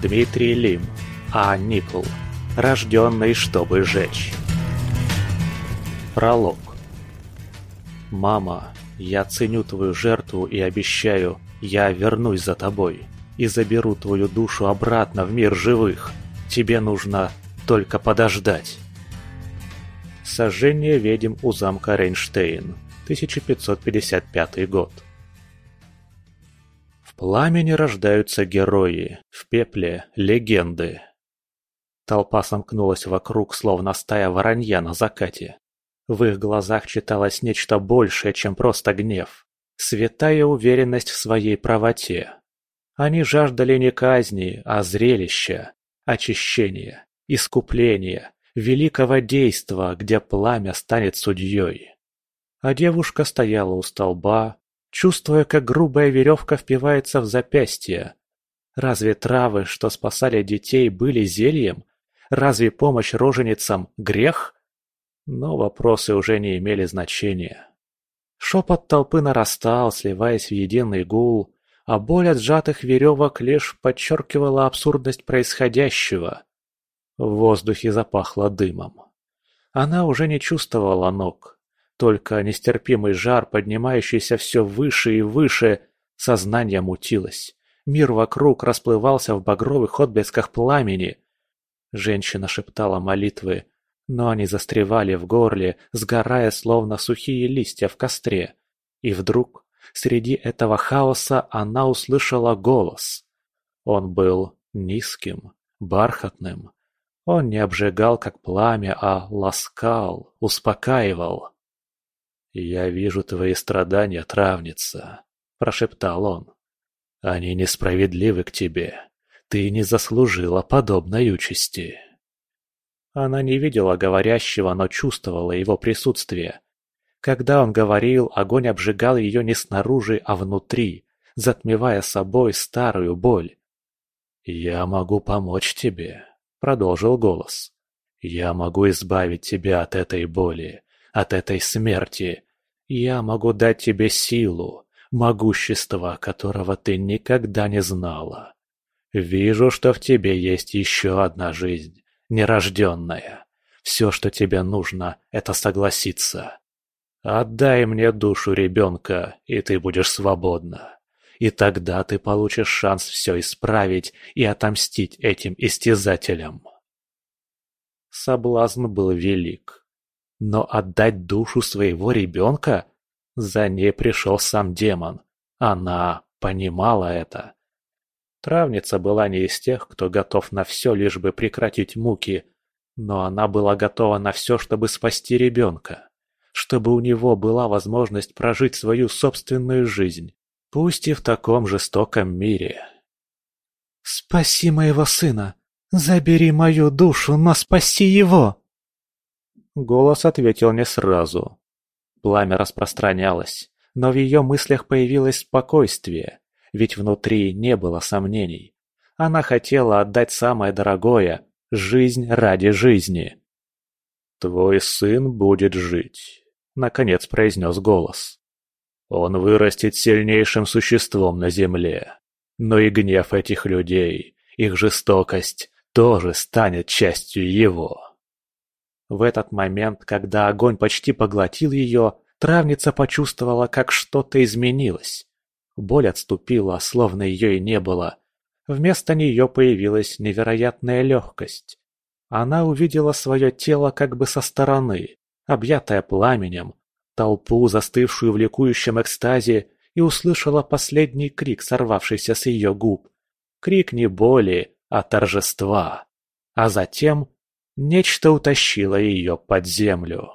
Дмитрий Лим, А. Никол. Рожденный, чтобы жечь. Пролог. Мама, я ценю твою жертву и обещаю, я вернусь за тобой и заберу твою душу обратно в мир живых. Тебе нужно только подождать. Сожжение ведьм у замка Рейнштейн, 1555 год. Пламени рождаются герои, в пепле – легенды. Толпа сомкнулась вокруг, словно стая воронья на закате. В их глазах читалось нечто большее, чем просто гнев. Святая уверенность в своей правоте. Они жаждали не казни, а зрелища, очищения, искупления, великого действа, где пламя станет судьей. А девушка стояла у столба, чувствуя, как грубая веревка впивается в запястье. Разве травы, что спасали детей, были зельем? Разве помощь роженицам – грех? Но вопросы уже не имели значения. Шепот толпы нарастал, сливаясь в единый гул, а боль от сжатых веревок лишь подчеркивала абсурдность происходящего. В воздухе запахло дымом. Она уже не чувствовала ног, только нестерпимый жар, поднимающийся все выше и выше, сознание мутилось. Мир вокруг расплывался в багровых отблесках пламени. Женщина шептала молитвы, но они застревали в горле, сгорая словно сухие листья в костре. И вдруг, среди этого хаоса, она услышала голос. Он был низким, бархатным. Он не обжигал, как пламя, а ласкал, успокаивал. «Я вижу твои страдания, травница», — прошептал он. «Они несправедливы к тебе. Ты не заслужила подобной участи». Она не видела говорящего, но чувствовала его присутствие. Когда он говорил, огонь обжигал ее не снаружи, а внутри, затмевая собой старую боль. «Я могу помочь тебе», — продолжил голос. «Я могу избавить тебя от этой боли, от этой смерти. Я могу дать тебе силу, могущество, которого ты никогда не знала. Вижу, что в тебе есть еще одна жизнь, нерожденная. Все, что тебе нужно, это согласиться. Отдай мне душу ребенка, и ты будешь свободна. И тогда ты получишь шанс все исправить и отомстить этим истязателям. Соблазн был велик. Но отдать душу своего ребенка? За ней пришел сам демон. Она понимала это. Травница была не из тех, кто готов на все, лишь бы прекратить муки, но она была готова на все, чтобы спасти ребенка, чтобы у него была возможность прожить свою собственную жизнь, пусть и в таком жестоком мире. «Спаси моего сына! Забери мою душу, но спаси его!» Голос ответил не сразу. Пламя распространялось, но в ее мыслях появилось спокойствие, ведь внутри не было сомнений. Она хотела отдать самое дорогое – жизнь ради жизни. «Твой сын будет жить», – наконец произнес голос. «Он вырастет сильнейшим существом на земле. Но и гнев этих людей, их жестокость тоже станет частью его». В этот момент, когда огонь почти поглотил ее, травница почувствовала, как что-то изменилось. Боль отступила, словно ее и не было. Вместо нее появилась невероятная легкость. Она увидела свое тело как бы со стороны, объятое пламенем, толпу, застывшую в ликующем экстазе, и услышала последний крик, сорвавшийся с ее губ. Крик не боли, а торжества. А затем нечто утащило ее под землю.